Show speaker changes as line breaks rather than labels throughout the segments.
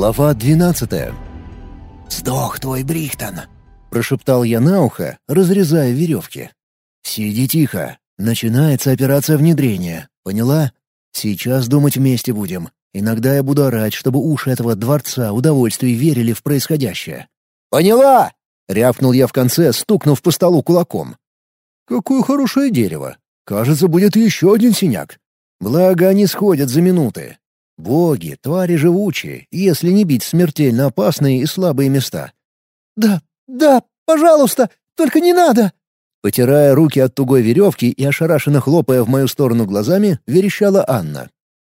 Глава двенадцатая.
«Сдох твой Брихтон!»
— прошептал я на ухо, разрезая веревки. «Сиди тихо. Начинается операция внедрения. Поняла? Сейчас думать вместе будем. Иногда я буду орать, чтобы уши этого дворца удовольствий верили в происходящее». «Поняла!» — рявкнул я в конце, стукнув по столу кулаком. «Какое хорошее дерево! Кажется, будет еще один синяк. Благо, они сходят за минуты. Боги, твари живучие, если не бить смертельно опасные и слабые места.
«Да, да, пожалуйста, только не надо!»
Потирая руки от тугой веревки и ошарашенно хлопая в мою сторону глазами, верещала Анна.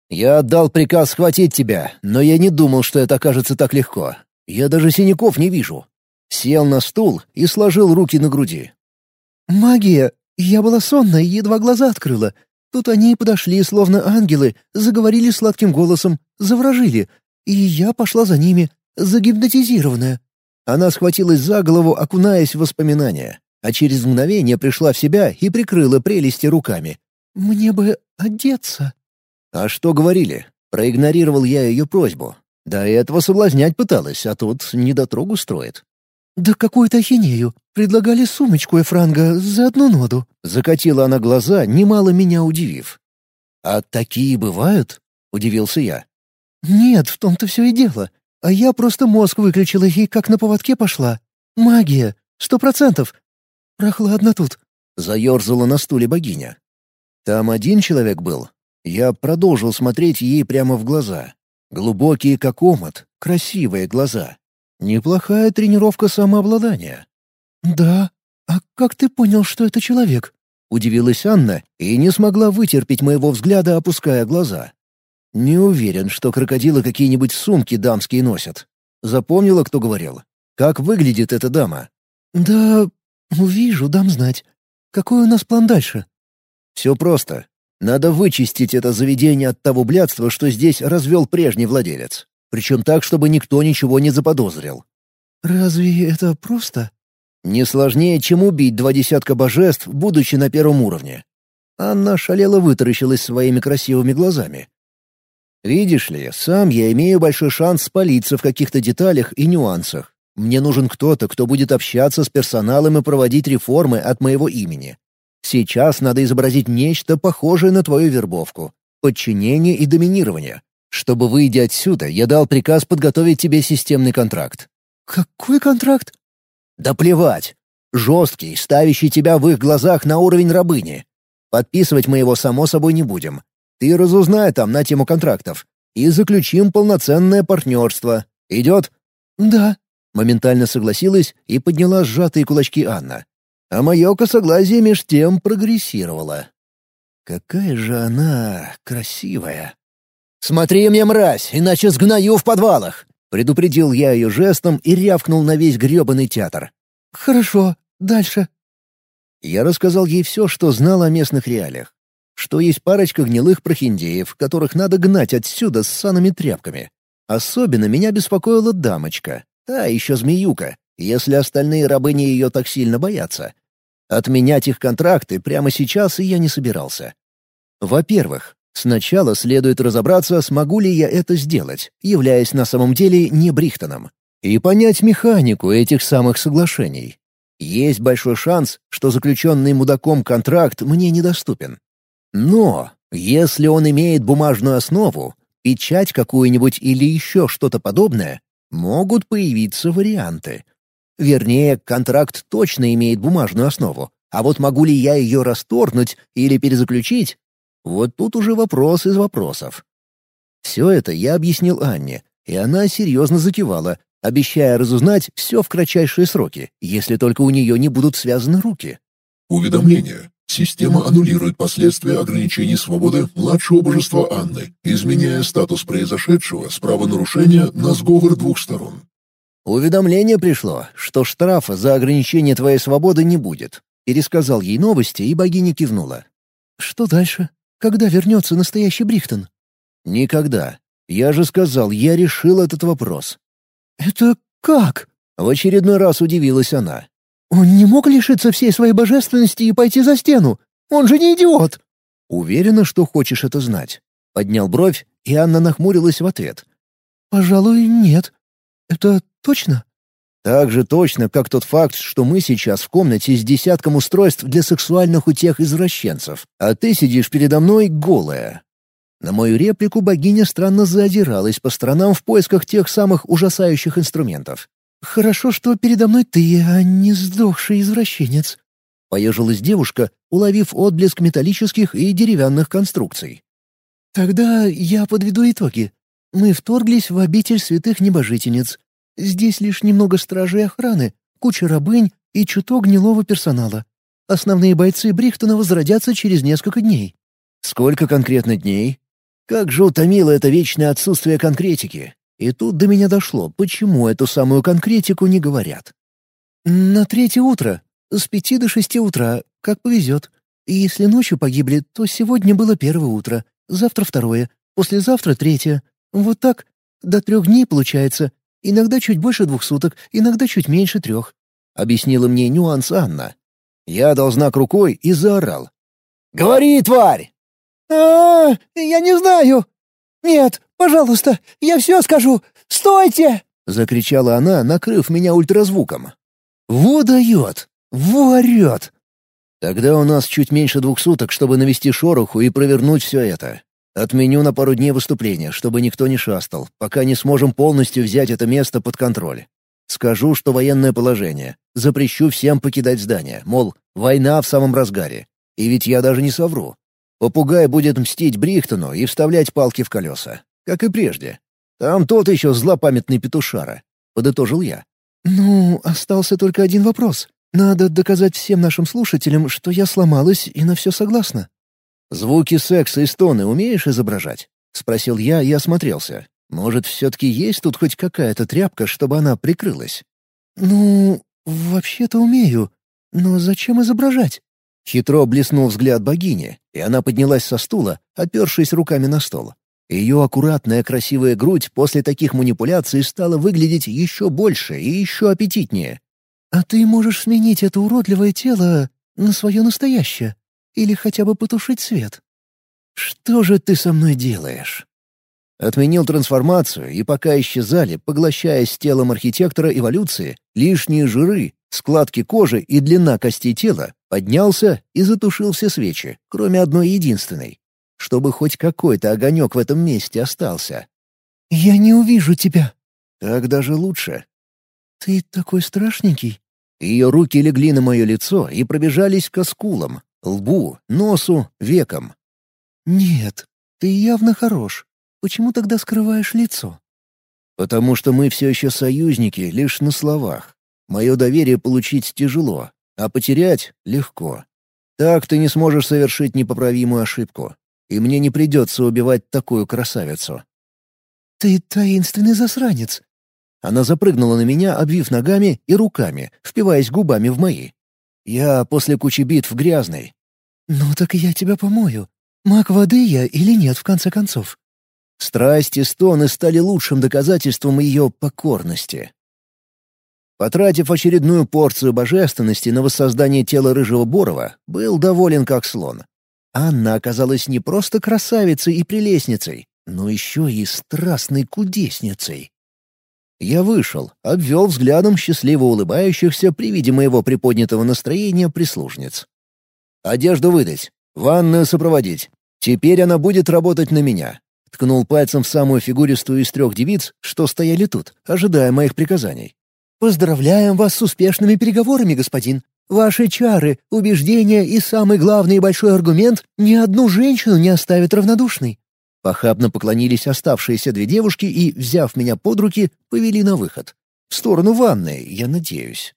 «Я отдал приказ схватить тебя, но я не думал, что это окажется так легко. Я даже синяков не вижу». Сел на стул и сложил руки на груди.
«Магия! Я была сонна и едва глаза открыла. Тут они и подошли, словно ангелы, заговорили сладким голосом, завражили. И я пошла за ними, загипнотизированная.
Она схватилась за голову, окунаясь в воспоминания, а через мгновение пришла в себя и прикрыла прелести руками.
«Мне бы одеться».
«А что говорили?» Проигнорировал я ее просьбу. До этого соблазнять пыталась, а тут недотрогу строит.
«Да какую-то ахинею. Предлагали сумочку Эфранга за одну ноду».
Закатила она глаза, немало меня удивив. «А такие бывают?» — удивился я.
«Нет, в том-то все и дело. А я просто мозг выключила и как на поводке пошла. Магия. Сто процентов. Прохладно тут».
Заерзала на стуле богиня. Там один человек был. Я продолжил смотреть ей прямо в глаза. Глубокие, как омут, красивые глаза. Неплохая тренировка самообладания.
«Да? А как ты понял, что это человек?»
— удивилась Анна и не смогла вытерпеть моего взгляда, опуская глаза. «Не уверен, что крокодилы какие-нибудь сумки дамские носят. Запомнила, кто говорил? Как выглядит эта дама?»
«Да, увижу, дам знать. Какой у нас план дальше?»
«Все просто. Надо вычистить это заведение от того блядства, что здесь развел прежний владелец. Причем так, чтобы никто ничего не заподозрил.
«Разве это просто?»
«Не сложнее, чем убить два десятка божеств, будучи на первом уровне». Анна шалела вытаращилась своими красивыми глазами. «Видишь ли, сам я имею большой шанс спалиться в каких-то деталях и нюансах. Мне нужен кто-то, кто будет общаться с персоналом и проводить реформы от моего имени. Сейчас надо изобразить нечто похожее на твою вербовку. Подчинение и доминирование. Чтобы, выйдя отсюда, я дал приказ подготовить тебе системный контракт».
«Какой контракт?»
«Да плевать. Жесткий, ставящий тебя в их глазах на уровень рабыни. Подписывать мы его, само собой, не будем. Ты разузнай там на тему контрактов. И заключим полноценное партнерство. Идет?»
«Да», —
моментально согласилась и подняла сжатые кулачки Анна. А мое косоглазие меж тем прогрессировало. Какая же она красивая. «Смотри мне, мразь, иначе сгною в подвалах!» Предупредил я ее жестом и рявкнул на весь гребаный театр.
«Хорошо, дальше».
Я рассказал ей все, что знал о местных реалиях. Что есть парочка гнилых прохиндеев, которых надо гнать отсюда с саными тряпками. Особенно меня беспокоила дамочка, та еще змеюка, если остальные рабыни ее так сильно боятся. Отменять их контракты прямо сейчас я не собирался. Во-первых, Сначала следует разобраться, смогу ли я это сделать, являясь на самом деле не Брихтоном, и понять механику этих самых соглашений. Есть большой шанс, что заключенный мудаком контракт мне недоступен. Но если он имеет бумажную основу, печать какую-нибудь или еще что-то подобное, могут появиться варианты. Вернее, контракт точно имеет бумажную основу, а вот могу ли я ее расторгнуть или перезаключить, вот тут уже вопрос из вопросов. Все это я объяснил Анне, и она серьезно закивала, обещая разузнать все в кратчайшие сроки, если только у нее не будут связаны руки.
Уведомление. Система аннулирует последствия ограничений свободы младшего божества Анны, изменяя статус произошедшего с правонарушения на сговор двух сторон.
«Уведомление пришло, что штрафа за ограничение твоей свободы не будет», — пересказал ей новости, и богиня кивнула.
«Что дальше?» Когда вернется настоящий Брихтон?»
«Никогда. Я же сказал, я решил этот вопрос».
«Это как?»
— в очередной раз удивилась она.
«Он не мог лишиться всей своей божественности и пойти за стену? Он же не идиот!»
«Уверена, что хочешь это знать?» Поднял бровь, и Анна нахмурилась в ответ.
«Пожалуй, нет. Это точно?»
Так же точно, как тот факт, что мы сейчас в комнате с десятком устройств для сексуальных утех извращенцев, а ты сидишь передо мной голая. На мою реплику богиня странно заодиралась по сторонам в поисках тех самых ужасающих инструментов.
«Хорошо, что передо мной ты, а не сдохший извращенец», —
поежилась девушка, уловив отблеск металлических и деревянных конструкций.
«Тогда я подведу итоги. Мы вторглись в обитель святых небожительниц. Здесь лишь немного стражей охраны, куча рабынь и чуток гнилого персонала. Основные бойцы Брихтона возродятся через несколько дней».
«Сколько конкретно дней?» Как же утомило это вечное отсутствие конкретики. И тут до меня дошло, почему эту самую конкретику не говорят.
«На третье утро. С пяти до шести утра. Как повезет. И если ночью погибли, то сегодня было первое утро, завтра второе, послезавтра третье. Вот так. До трех дней получается. Иногда чуть больше двух суток, иногда чуть меньше трех», — объяснила мне нюанс Анна.
Я дал знак рукой и заорал. «Говори, тварь!»
а, я не знаю. Нет, пожалуйста, я все скажу. Стойте!»
— закричала она, накрыв меня ультразвуком. «Во дает! Во орет!» «Тогда у нас чуть меньше двух суток, чтобы навести шороху и провернуть все это. Отменю на пару дней выступления, чтобы никто не шастал, пока не сможем полностью взять это место под контроль. Скажу, что военное положение. Запрещу всем покидать здание, мол, война в самом разгаре. И ведь я даже не совру. Попугай будет мстить Брихтону и вставлять палки в колеса, как и прежде. Там тот еще злопамятный петушара, — подытожил я.
«Ну, остался только один вопрос. Надо доказать всем нашим слушателям, что я сломалась и на все согласна».
«Звуки секса и стоны умеешь изображать?» — спросил я и осмотрелся. «Может, все-таки есть тут хоть какая-то тряпка, чтобы она прикрылась?»
«Ну, вообще-то умею. Но зачем изображать?»
Хитро блеснул взгляд богини, и она поднялась со стула, опершись руками на стол. Ее аккуратная красивая грудь после таких манипуляций стала выглядеть еще больше и еще аппетитнее.
«А ты можешь сменить это уродливое тело на свое настоящее, или хотя бы потушить свет».
«Что же ты со мной делаешь?» Отменил трансформацию, и пока исчезали, поглощая с телом архитектора эволюции, лишние жиры, складки кожи и длина костей тела, поднялся и затушил все свечи, кроме одной единственной, чтобы хоть какой-то огонек в этом месте остался.
«Я не увижу тебя».
«Так даже лучше».
«Ты такой страшненький».
Ее руки легли на мое лицо и пробежались к оскулам, лбу, носу, векам.
«Нет, ты явно хорош. Почему тогда скрываешь лицо?»
«Потому что мы все еще союзники, лишь на словах. Мое доверие получить тяжело, а потерять — легко. Так ты не сможешь совершить непоправимую ошибку, и мне не придется убивать такую красавицу».
«Ты таинственный засранец».
Она запрыгнула на меня, обвив ногами и руками, впиваясь губами в мои. «Я после кучи битв грязный».
«Ну так я тебя помою. Маг воды я или нет, в конце концов?»
Страсти стоны стали лучшим доказательством ее покорности. Потратив очередную порцию божественности на воссоздание тела рыжего Борова, был доволен как слон. Анна оказалась не просто красавицей и прелестницей, но еще и страстной кудесницей. Я вышел, обвел взглядом счастливо улыбающихся при виде моего приподнятого настроения прислужниц. «Одежду выдать, ванную сопроводить. Теперь она будет работать на меня». Ткнул пальцем в самую фигуристую из трех девиц, что стояли тут, ожидая моих приказаний.
«Поздравляем вас с успешными переговорами, господин. Ваши чары, убеждения и самый главный и большой аргумент ни одну женщину не оставят равнодушной».
Похабно поклонились оставшиеся две девушки и, взяв меня под руки, повели на выход. В сторону ванной, я надеюсь.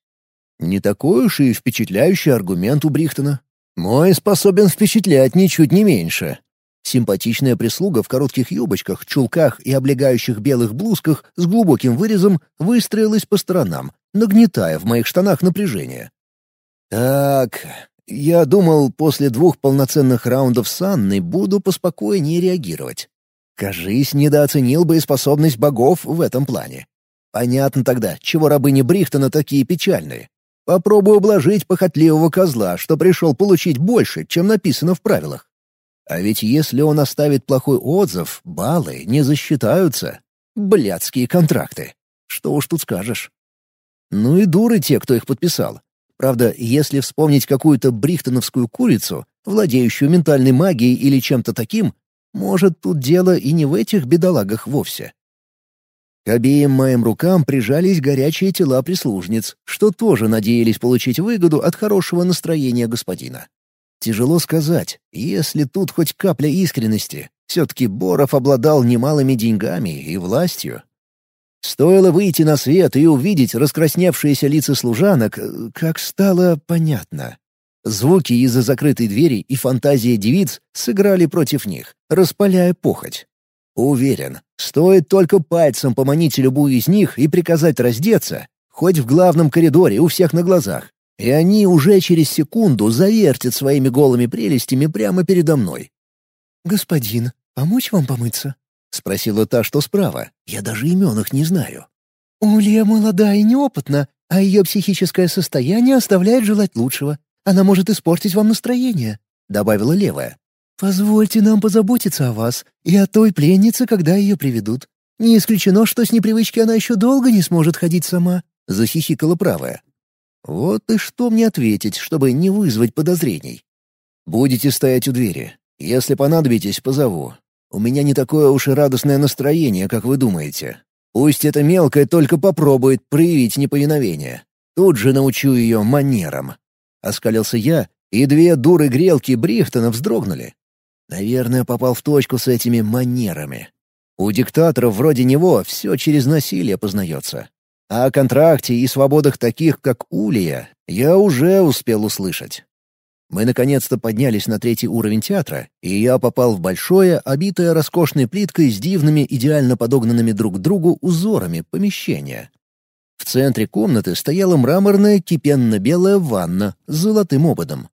Не такой уж и впечатляющий аргумент у Брихтона. Мой способен впечатлять ничуть не меньше. Симпатичная прислуга в коротких юбочках, чулках и облегающих белых блузках с глубоким вырезом выстроилась по сторонам, нагнетая в моих штанах напряжение. «Так, я думал, после двух полноценных раундов с Анной буду поспокойнее реагировать. Кажись, недооценил боеспособность богов в этом плане. Понятно тогда, чего рабыни Брихтона такие печальные. Попробую ублажить похотливого козла, что пришел получить больше, чем написано в правилах. А ведь если он оставит плохой отзыв, баллы не засчитаются. Блядские контракты. Что уж тут скажешь. Ну и дуры те, кто их подписал. Правда, если вспомнить какую-то брихтоновскую курицу, владеющую ментальной магией или чем-то таким, может, тут дело и не в этих бедолагах вовсе. К обеим моим рукам прижались горячие тела прислужниц, что тоже надеялись получить выгоду от хорошего настроения господина. Тяжело сказать, если тут хоть капля искренности. Все-таки Боров обладал немалыми деньгами и властью. Стоило выйти на свет и увидеть раскрасневшиеся лица служанок, как стало понятно. Звуки из-за закрытой двери и фантазия девиц сыграли против них, распаляя похоть. Уверен, стоит только пальцем поманить любую из них и приказать раздеться, хоть в главном коридоре у всех на глазах, и они уже через секунду завертят своими голыми прелестями прямо передо мной.
«Господин, помочь вам помыться?»
— спросила та, что справа. Я даже имен их не знаю.
«Улья молода и неопытна, а ее психическое состояние оставляет желать лучшего. Она может испортить вам настроение», — добавила левая. «Позвольте нам позаботиться о вас и о той пленнице, когда ее приведут. Не исключено, что с непривычки она еще долго не сможет ходить сама», — захихикала правая. «Вот и что мне ответить, чтобы не вызвать подозрений?
Будете стоять у двери. Если понадобитесь, позову. У меня не такое уж и радостное настроение, как вы думаете. Пусть эта мелкая только попробует проявить неповиновение. Тут же научу ее манерам. Оскалился я, и две дуры-грелки Брихтона вздрогнули. Наверное, попал в точку с этими манерами. У диктаторов вроде него все через насилие познается. А о контракте и свободах таких, как Улия, я уже успел услышать. Мы наконец-то поднялись на третий уровень театра, и я попал в большое, обитое роскошной плиткой с дивными, идеально подогнанными друг к другу узорами помещение. В центре комнаты стояла мраморная кипенно-белая ванна с золотым ободом.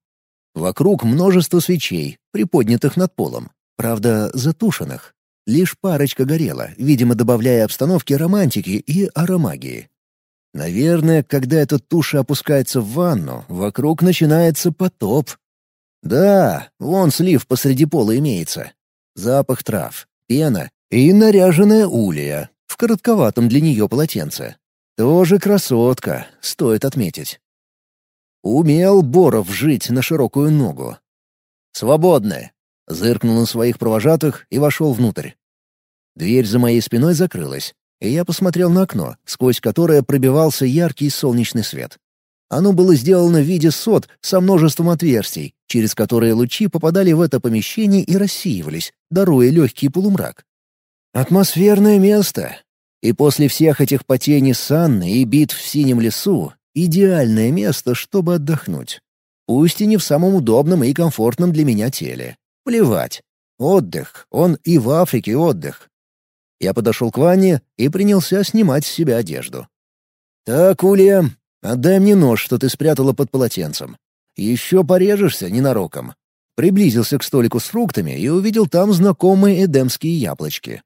Вокруг множество свечей, приподнятых над полом, правда, затушенных. Лишь парочка горела, видимо, добавляя обстановке романтики и аромагии. Наверное, когда эта туша опускается в ванну, вокруг начинается потоп. Да, вон слив посреди пола имеется. Запах трав, пена и наряженная улья в коротковатом для нее полотенце. Тоже красотка, стоит отметить. Умел Боров жить на широкую ногу. «Свободны!» — зыркнул на своих провожатых и вошел внутрь. Дверь за моей спиной закрылась, и я посмотрел на окно, сквозь которое пробивался яркий солнечный свет. Оно было сделано в виде сот со множеством отверстий, через которые лучи попадали в это помещение и рассеивались, даруя легкий полумрак. Атмосферное место, и после всех этих потений с Анной и битв в синем лесу — идеальное место, чтобы отдохнуть. Пусть и не в самом удобном и комфортном для меня теле. Плевать. Отдых. Он и в Африке отдых. Я подошел к Ване и принялся снимать с себя одежду. «Так, Улья, отдай мне нож, что ты спрятала под полотенцем. Еще порежешься ненароком». Приблизился к столику с фруктами и увидел там знакомые эдемские яблочки.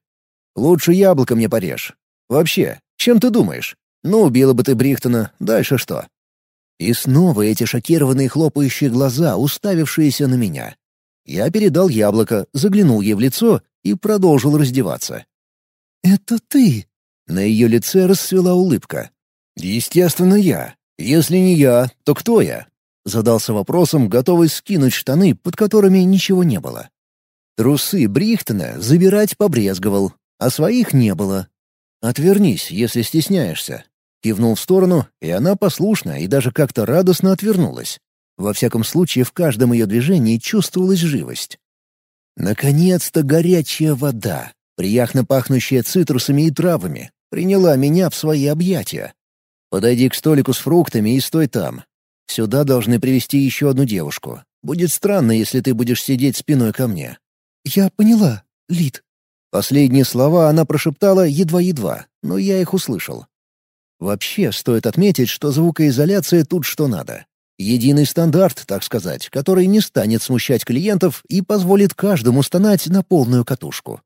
«Лучше яблоко мне порежь. Вообще, чем ты думаешь? Ну, убила бы ты Брихтона, дальше что?» И снова эти шокированные хлопающие глаза, уставившиеся на меня. Я передал яблоко, заглянул ей в лицо и продолжил раздеваться.
«Это ты?»
На ее лице расцвела улыбка. «Естественно, я. Если не я, то кто я?» Задался вопросом, готовый скинуть штаны, под которыми ничего не было. Трусы Брихтона забирать побрезговал, а своих не было. «Отвернись, если стесняешься». Кивнул в сторону, и она послушно и даже как-то радостно отвернулась. Во всяком случае, в каждом ее движении чувствовалась живость. Наконец-то горячая вода, приятно пахнущая цитрусами и травами, приняла меня в свои объятия. Подойди к столику с фруктами и стой там. Сюда должны привести еще одну девушку. Будет странно, если ты будешь сидеть спиной ко мне».
«Я поняла, Лид»,
Последние слова она прошептала едва-едва, но я их услышал. Вообще, стоит отметить, что звукоизоляция тут что надо. Единый стандарт, так сказать, который не станет смущать клиентов и позволит каждому стонать на полную катушку.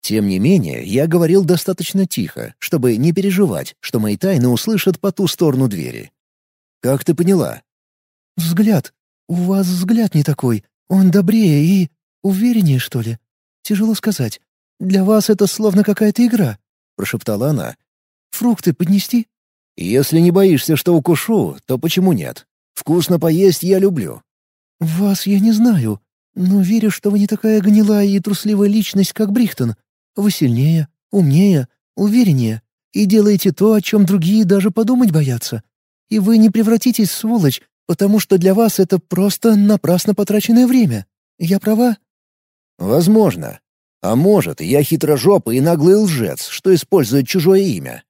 Тем не менее, я говорил достаточно тихо, чтобы не переживать, что мои тайны услышат по ту сторону двери. «Как ты поняла?»
«Взгляд. У вас взгляд не такой. Он добрее и... увереннее, что ли? Тяжело сказать. Для вас это словно какая-то игра.
— прошептала она.
«Фрукты поднести?»
«Если не боишься, что укушу, то почему нет? Вкусно поесть я люблю».
«Вас я не знаю, но верю, что вы не такая гнилая и трусливая личность, как Брихтон. Вы сильнее, умнее, увереннее и делаете то, о чем другие даже подумать боятся. И вы не превратитесь в сволочь, потому что для вас это просто напрасно потраченное время. Я права?»
«Возможно. А может, я хитрожопый и наглый лжец, что использует чужое имя».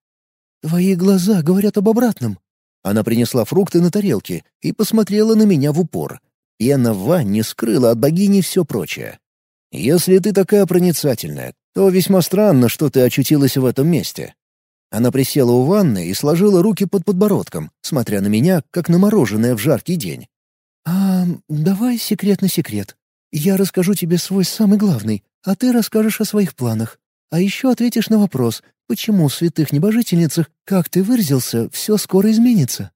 «Твои глаза говорят об обратном».
Она принесла фрукты на тарелке и посмотрела на меня в упор. Пена в ванне скрыла от богини все прочее. «Если ты такая проницательная, то весьма странно, что ты очутилась в этом месте. Она присела у ванны и сложила руки под подбородком, смотря на меня, как на мороженое в жаркий день.
«А, давай секрет на секрет. Я расскажу тебе свой самый главный, а ты расскажешь о своих планах. А еще ответишь на вопрос, почему в святых небожительницах, как ты выразился, все скоро изменится».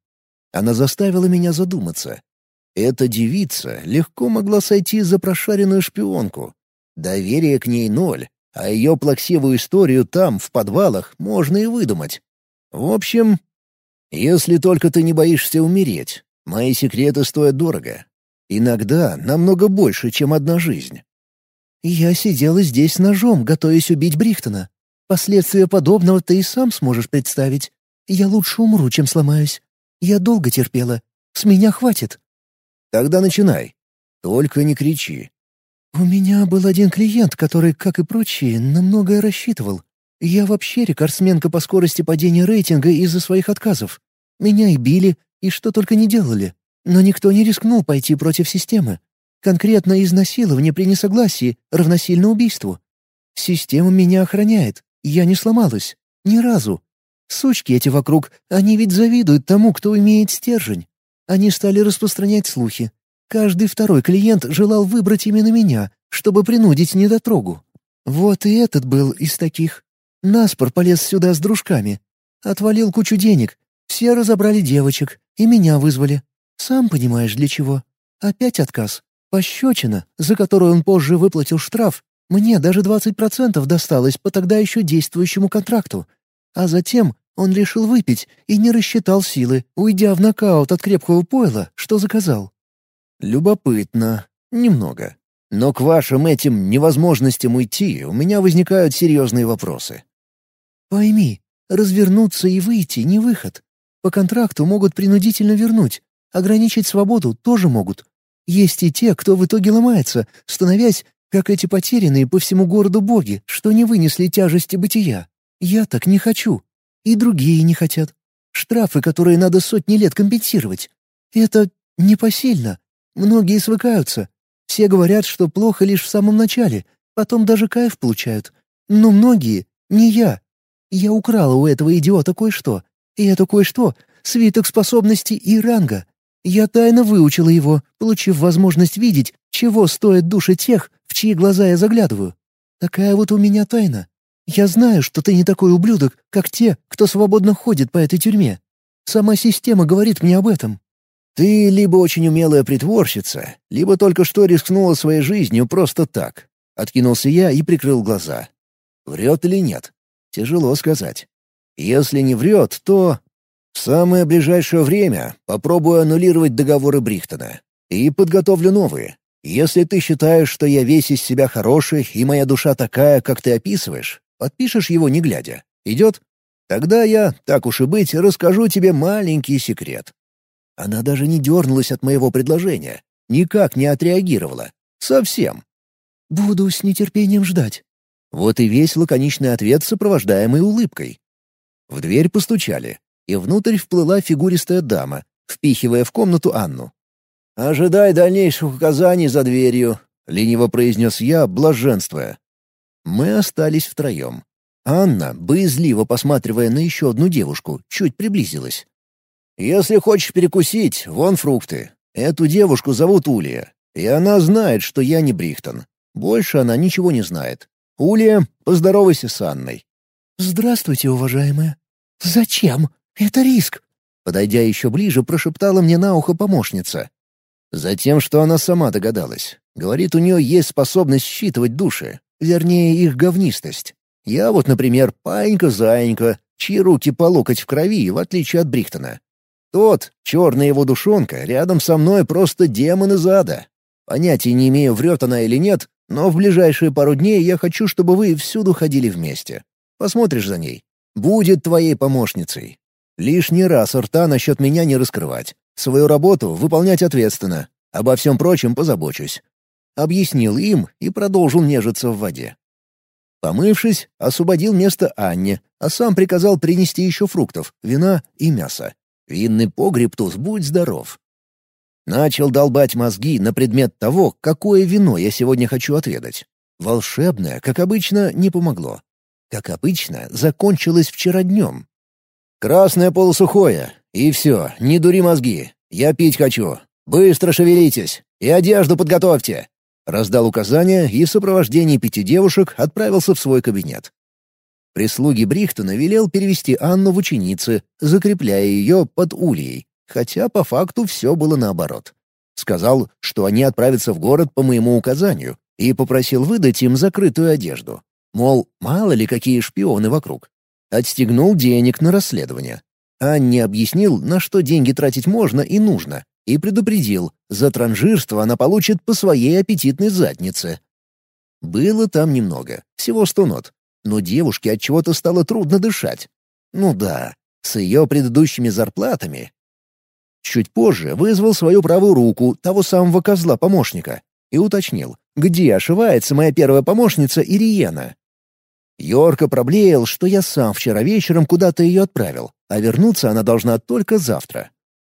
Она заставила меня задуматься. Эта девица легко могла сойти за прошаренную шпионку. Доверие к ней ноль, а ее плаксивую историю там, в подвалах, можно и выдумать. В общем, если только ты не боишься умереть, мои секреты стоят дорого. Иногда намного больше, чем одна жизнь.
Я сидела здесь ножом, готовясь убить Брихтона. Последствия подобного ты и сам сможешь представить. Я лучше умру, чем сломаюсь. Я долго терпела. С меня хватит.
Тогда начинай. Только не кричи.
«У меня был один клиент, который, как и прочие, на многое рассчитывал. Я вообще рекордсменка по скорости падения рейтинга из-за своих отказов. Меня и били, и что только не делали. Но никто не рискнул пойти против системы. Конкретно изнасилование при несогласии равносильно убийству. Система меня охраняет. Я не сломалась. Ни разу. Сучки эти вокруг, они ведь завидуют тому, кто имеет стержень. Они стали распространять слухи. Каждый второй клиент желал выбрать именно меня, чтобы принудить недотрогу. Вот и этот был из таких. Наспор полез сюда с дружками. Отвалил кучу денег. Все разобрали девочек, и меня вызвали. Сам понимаешь, для чего. Опять отказ. Пощечина, за которую он позже выплатил штраф. Мне даже 20% досталось по тогда еще действующему контракту. А затем он решил выпить и не рассчитал силы, уйдя в нокаут от крепкого пойла, что заказал.
Любопытно. Немного. Но к вашим этим невозможностям уйти у меня возникают серьезные вопросы.
Пойми, развернуться и выйти — не выход. По контракту могут принудительно вернуть. Ограничить свободу тоже могут. Есть и те, кто в итоге ломается, становясь, как эти потерянные по всему городу боги, что не вынесли тяжести бытия. Я так не хочу. И другие не хотят. Штрафы, которые надо сотни лет компенсировать. Это непосильно. Многие свыкаются. Все говорят, что плохо лишь в самом начале, потом даже кайф получают. Но многие — не я. Я украла у этого идиота кое-что. И это кое-что — свиток способностей и ранга. Я тайно выучила его, получив возможность видеть, чего стоят души тех, в чьи глаза я заглядываю. Такая вот у меня тайна. Я знаю, что ты не такой ублюдок, как те, кто свободно ходит по этой тюрьме. Сама система говорит мне об этом.
Ты либо очень умелая притворщица, либо только что рискнула своей жизнью просто так. Откинулся я и прикрыл глаза. Врет или нет? Тяжело сказать. Если не врет, то... В самое ближайшее время попробую аннулировать договоры Брихтона. И подготовлю новые. Если ты считаешь, что я весь из себя хороший, и моя душа такая, как ты описываешь, подпишешь его не глядя. Идет? Тогда я, так уж и быть, расскажу тебе маленький секрет. Она даже не дернулась от моего предложения, никак не отреагировала. Совсем.
«Буду с нетерпением ждать».
Вот и весь лаконичный ответ, сопровождаемый улыбкой. В дверь постучали, и внутрь вплыла фигуристая дама, впихивая в комнату Анну. «Ожидай дальнейших указаний за дверью», — лениво произнес я, блаженствуя. Мы остались втроем. Анна, боязливо посматривая на еще одну девушку, чуть приблизилась. Если хочешь перекусить, вон фрукты. Эту девушку зовут Улия, и она знает, что я не Брихтон. Больше она ничего не знает. Улия, поздоровайся с Анной».
«Здравствуйте, уважаемая». «Зачем? Это риск».
Подойдя еще ближе, прошептала мне на ухо помощница. Затем, что она сама догадалась. Говорит, у нее есть способность считывать души, вернее, их говнистость. Я вот, например, паинька-заинька, чьи руки по локоть в крови, в отличие от Брихтона. Тот, черная его душонка, рядом со мной просто демон из ада. Понятия не имею, врет она или нет, но в ближайшие пару дней я хочу, чтобы вы всюду ходили вместе. Посмотришь за ней. Будет твоей помощницей. Лишний раз рта насчет меня не раскрывать. Свою работу выполнять ответственно. Обо всем прочем позабочусь. Объяснил им и продолжил нежиться в воде. Помывшись, освободил место Анне, а сам приказал принести еще фруктов, вина и мяса. Винный погреб туз, будь здоров. Начал долбать мозги на предмет того, какое вино я сегодня хочу отведать. Волшебное, как обычно, не помогло. Как обычно, закончилось вчера днем. «Красное полусухое. И все, не дури мозги. Я пить хочу. Быстро шевелитесь. И одежду подготовьте. Раздал указания и в сопровождении пяти девушек отправился в свой кабинет. Прислуги Брихтона велел перевести Анну в ученицы, закрепляя ее под ульей, хотя по факту все было наоборот. Сказал, что они отправятся в город по моему указанию, и попросил выдать им закрытую одежду. Мол, мало ли какие шпионы вокруг. Отстегнул денег на расследование. Анне объяснил, на что деньги тратить можно и нужно, и предупредил, за транжирство она получит по своей аппетитной заднице. Было там немного, всего сто нот, но девушке от чего-то стало трудно дышать. Ну да, с ее предыдущими зарплатами. Чуть позже вызвал свою правую руку, того самого козла-помощника, и уточнил, где ошивается моя первая помощница Ириена. Йорка проблеял, что я сам вчера вечером куда-то ее отправил, а вернуться она должна только завтра.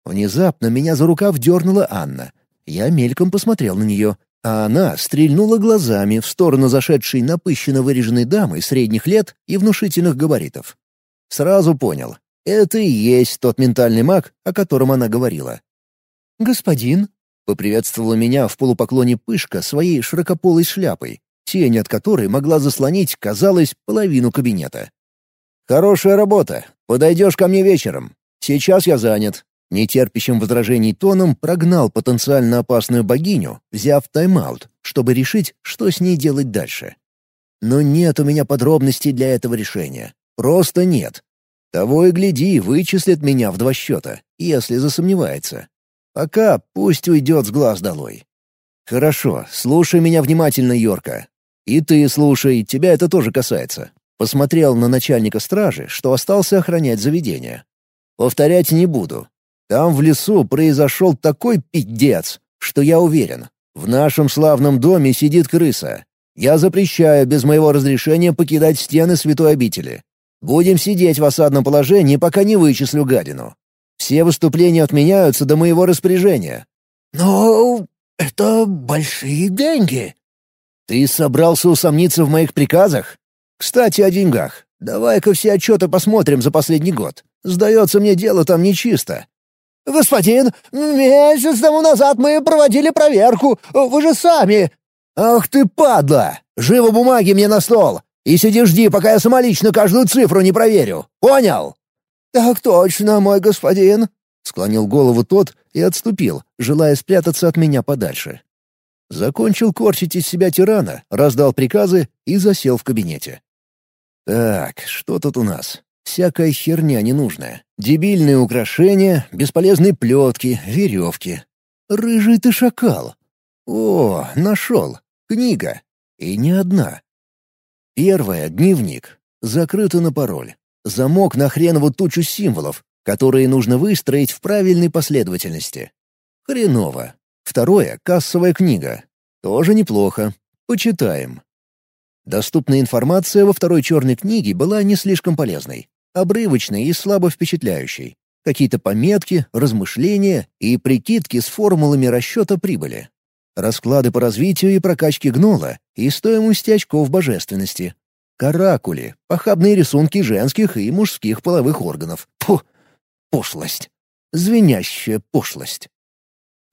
Внезапно меня за рукав дернула Анна. Я мельком посмотрел на нее, а она стрельнула глазами в сторону зашедшей напыщенно выреженной дамы средних лет и внушительных габаритов. Сразу понял, это и есть тот ментальный маг, о котором она говорила.
«Господин?»
— поприветствовала меня в полупоклоне пышка своей широкополой шляпой, тень от которой могла заслонить, казалось, половину кабинета. «Хорошая работа. Подойдешь ко мне вечером. Сейчас я занят нетерпящим возражений тоном прогнал потенциально опасную богиню, взяв тайм-аут, чтобы решить, что с ней делать дальше. Но нет у меня подробностей для этого решения. Просто нет. Того и гляди, вычислит меня в два счета, если засомневается. Пока пусть уйдет с глаз долой. Хорошо, слушай меня внимательно, Йорка. И ты слушай, тебя это тоже касается. Посмотрел на начальника стражи, что остался охранять заведение. Повторять не буду, там в лесу произошел такой пиздец, что я уверен, в нашем славном доме сидит крыса. Я запрещаю без моего разрешения покидать стены святой обители. Будем сидеть в осадном положении, пока не вычислю гадину. Все выступления отменяются до моего распоряжения».
«Но это большие деньги».
«Ты собрался усомниться в моих приказах? Кстати, о деньгах. Давай-ка все отчеты посмотрим за последний год. Сдается мне, дело там нечисто.
«Господин, месяц тому назад мы проводили проверку. Вы же сами...»
«Ах ты, падла! Живо бумаги мне на стол! И сиди жди, пока я самолично каждую цифру не проверю. Понял?»
«Так точно, мой господин», —
склонил голову тот и отступил, желая спрятаться от меня подальше. Закончил корчить из себя тирана, раздал приказы и засел в кабинете. «Так, что тут у нас? Всякая херня ненужная. Дебильные украшения, бесполезные плетки, веревки. Рыжий ты шакал. О, нашел. Книга. И не одна. Первая — дневник. Закрыто на пароль. Замок на хренову тучу символов, которые нужно выстроить в правильной последовательности. Хреново. Второе — кассовая книга. Тоже неплохо. Почитаем. Доступная информация во второй черной книге была не слишком полезной обрывочный и слабо впечатляющий. Какие-то пометки, размышления и прикидки с формулами расчета прибыли. Расклады по развитию и прокачке гнола и стоимости очков божественности. Каракули, похабные рисунки женских и мужских половых органов. Фу! Пошлость. Звенящая пошлость.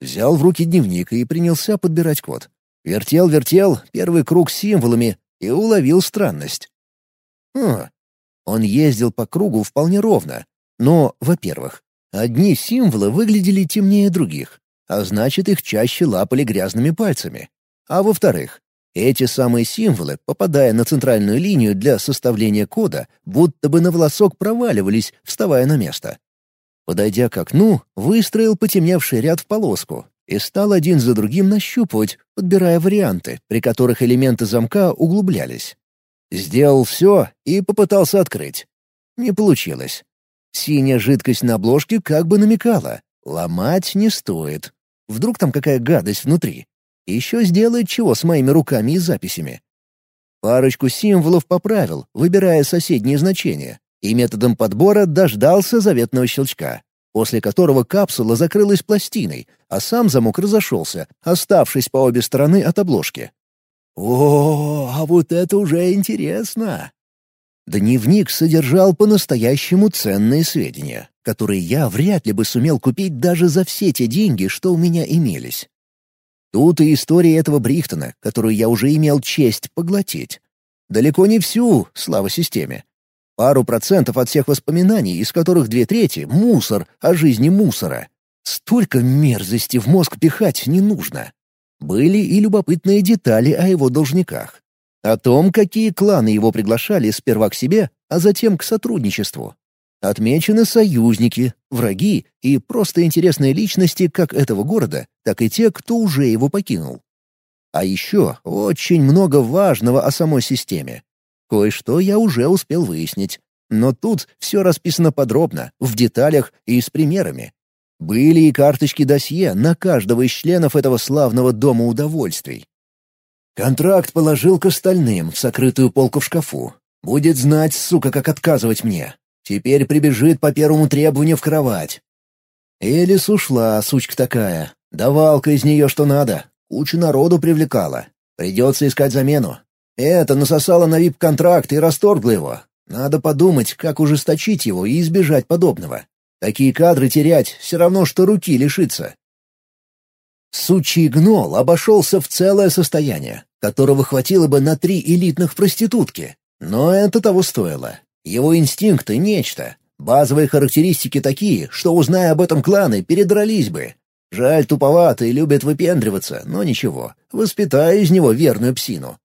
Взял в руки дневник и принялся подбирать код. Вертел-вертел первый круг символами и уловил странность. А, он ездил по кругу вполне ровно. Но, во-первых, одни символы выглядели темнее других, а значит, их чаще лапали грязными пальцами. А во-вторых, Эти самые символы, попадая на центральную линию для составления кода, будто бы на волосок проваливались, вставая на место. Подойдя к окну, выстроил потемневший ряд в полоску и стал один за другим нащупывать, подбирая варианты, при которых элементы замка углублялись. Сделал все и попытался открыть. Не получилось. Синяя жидкость на обложке как бы намекала. Ломать не стоит. Вдруг там какая гадость внутри. Еще сделает чего с моими руками и записями. Парочку символов поправил, выбирая соседние значения, и методом подбора дождался заветного щелчка, после которого капсула закрылась пластиной, а сам замок разошелся, оставшись по обе стороны от обложки. О, а вот это уже интересно! Дневник содержал по-настоящему ценные сведения, которые я вряд ли бы сумел купить даже за все те деньги, что у меня имелись. Тут и история этого Брихтона, которую я уже имел честь поглотить. Далеко не всю, слава системе. Пару процентов от всех воспоминаний, из которых две трети — мусор о жизни мусора. Столько мерзости в мозг пихать не нужно. Были и любопытные детали о его должниках. О том, какие кланы его приглашали сперва к себе, а затем к сотрудничеству. Отмечены союзники, враги и просто интересные личности как этого города, так и те, кто уже его покинул. А еще очень много важного о самой системе. Кое-что я уже успел выяснить. Но тут все расписано подробно, в деталях и с примерами. Были и карточки досье на каждого из членов этого славного дома удовольствий. Контракт положил к остальным в сокрытую полку в шкафу. Будет знать, сука, как отказывать мне. Теперь прибежит по первому требованию в кровать. Элис ушла, сучка такая. Давалка из нее что надо. Кучу народу привлекала. Придется искать замену. Это насосало на вип-контракт и расторгло его. Надо подумать, как ужесточить его и избежать подобного. Такие кадры терять все равно, что руки лишиться. Сучий гнол обошелся в целое состояние, которого хватило бы на три элитных проститутки. Но это того стоило. Его инстинкты — нечто. Базовые характеристики такие, что, узная об этом кланы, передрались бы. Жаль, туповатый, любит выпендриваться, но ничего, воспитаю из него верную псину.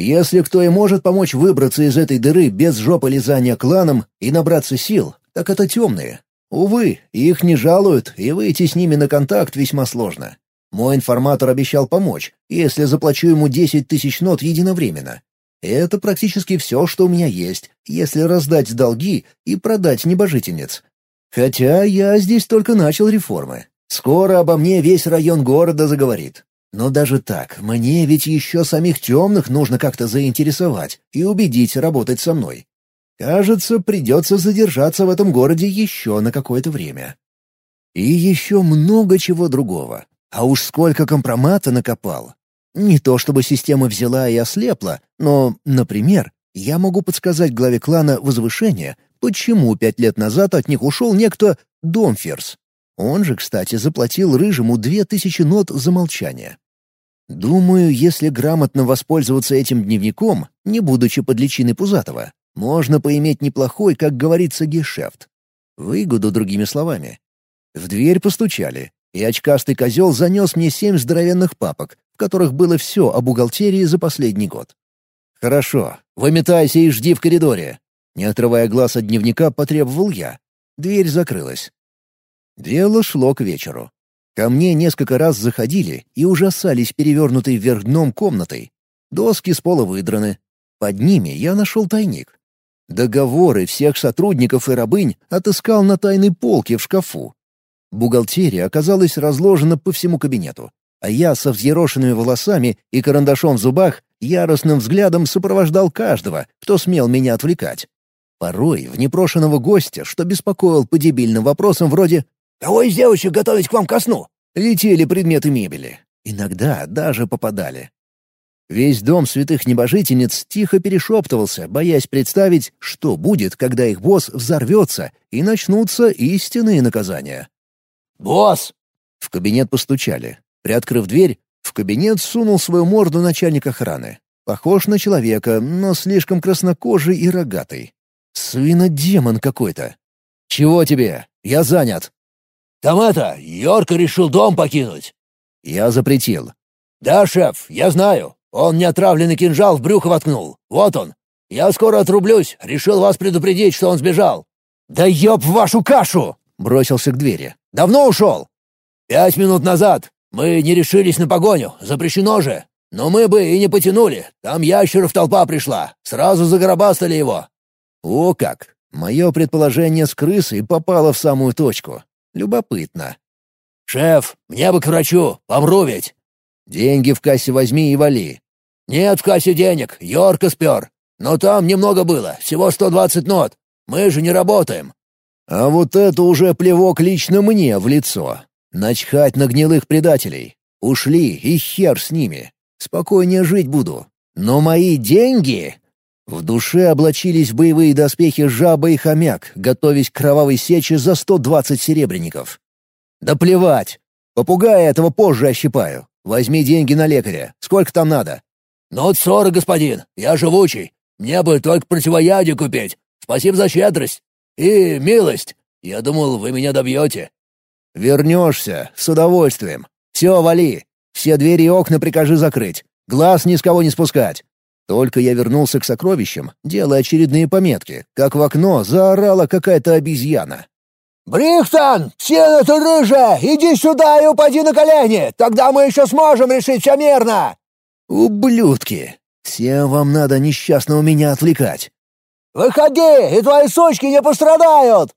Если кто и может помочь выбраться из этой дыры без жопы лизания кланам и набраться сил, так это темные. Увы, их не жалуют, и выйти с ними на контакт весьма сложно. Мой информатор обещал помочь, если заплачу ему 10 тысяч нот единовременно. Это практически все, что у меня есть, если раздать долги и продать небожительниц. Хотя я здесь только начал реформы. Скоро обо мне весь район города заговорит. Но даже так, мне ведь еще самих темных нужно как-то заинтересовать и убедить работать со мной. Кажется, придется задержаться в этом городе еще на какое-то время. И еще много чего другого. А уж сколько компромата накопал. Не то чтобы система взяла и ослепла, но, например, я могу подсказать главе клана возвышения, почему пять лет назад от них ушел некто Домферс. Он же, кстати, заплатил Рыжему две тысячи нот за молчание. Думаю, если грамотно воспользоваться этим дневником, не будучи под личиной Пузатого, можно поиметь неплохой, как говорится, гешефт. Выгоду, другими словами. В дверь постучали, и очкастый козел занес мне семь здоровенных папок, в которых было все о бухгалтерии за последний год. «Хорошо, выметайся и жди в коридоре». Не отрывая глаз от дневника, потребовал я. Дверь закрылась. Дело шло к вечеру. Ко мне несколько раз заходили и ужасались перевернутой вверх дном комнатой. Доски с пола выдраны. Под ними я нашел тайник. Договоры всех сотрудников и рабынь отыскал на тайной полке в шкафу. Бухгалтерия оказалась разложена по всему кабинету, а я со взъерошенными волосами и карандашом в зубах яростным взглядом сопровождал каждого, кто смел меня отвлекать. Порой в непрошенного гостя, что беспокоил по дебильным вопросам вроде «Кого из девочек готовить к вам ко сну?» летели предметы мебели. Иногда даже попадали. Весь дом святых небожительниц тихо перешептывался, боясь представить, что будет, когда их босс взорвется и начнутся истинные наказания. «Босс!» В кабинет постучали. Приоткрыв дверь, в кабинет сунул свою морду начальник охраны. Похож на человека, но слишком краснокожий и рогатый. Свинодемон какой-то. «Чего тебе? Я занят».
«Там это, Йорка решил дом покинуть».
Я запретил. «Да, шеф, я знаю. Он мне отравленный кинжал в брюхо воткнул. Вот он. Я скоро отрублюсь. Решил вас предупредить, что он сбежал». «Да ёб вашу кашу!» — бросился к двери. «Давно ушел?» «Пять минут назад. Мы не решились на погоню. Запрещено же. Но мы бы и не потянули. Там ящеров толпа пришла. Сразу загробастали его». «О как! Мое предположение с крысой попало в самую точку. Любопытно. «Шеф, мне бы к врачу, помру ведь!» «Деньги в кассе возьми и вали». «Нет в кассе денег, Йорка спер. Но там немного было, всего сто двадцать нот. Мы же не работаем». А вот это уже плевок лично мне в лицо. Начхать на гнилых предателей. Ушли, и хер с ними. Спокойнее жить буду. Но мои деньги... В душе облачились боевые доспехи жаба и хомяк, готовясь к кровавой сече за сто двадцать серебряников. «Да плевать! Попугая этого позже ощипаю. Возьми деньги на лекаря. Сколько там надо?» «Ну, сорок, господин. Я живучий. Мне бы только противоядие купить. Спасибо за щедрость. И милость. Я думал, вы меня добьете». «Вернешься. С удовольствием. Все, вали. Все двери и окна прикажи закрыть. Глаз ни с кого не спускать. Только я вернулся к сокровищам, делая очередные пометки, как в окно заорала какая-то обезьяна.
«Брихтон! Сена ты рыжая! Иди сюда и упади на колени! Тогда мы еще сможем решить все мирно!»
«Ублюдки! Всем вам надо несчастного меня отвлекать!»
«Выходи, и твои сучки не пострадают!»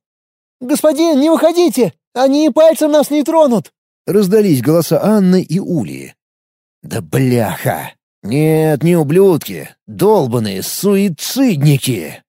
«Господин, не выходите! Они и пальцем нас не тронут!»
Раздались голоса Анны и Ульи. «Да бляха! «Нет, не ублюдки, долбаные суицидники!»